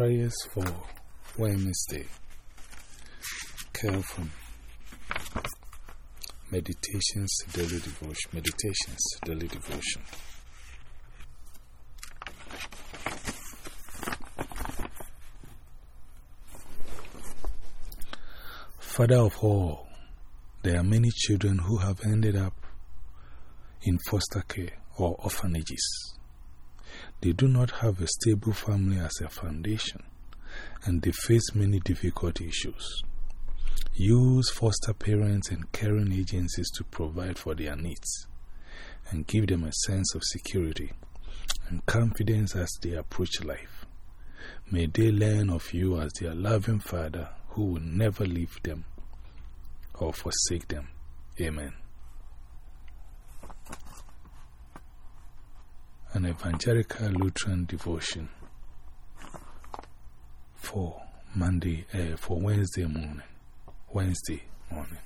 prayers for Wednesday come from Meditations Daily Devotion. Meditations Daily Devotion. Father of all, there are many children who have ended up in foster care or orphanages. They do not have a stable family as a foundation, and they face many difficult issues. Use foster parents and caring agencies to provide for their needs and give them a sense of security and confidence as they approach life. May they learn of you as their loving Father who will never leave them or forsake them. Amen. An Evangelical Lutheran devotion for Monday, uh, for Wednesday morning. Wednesday morning.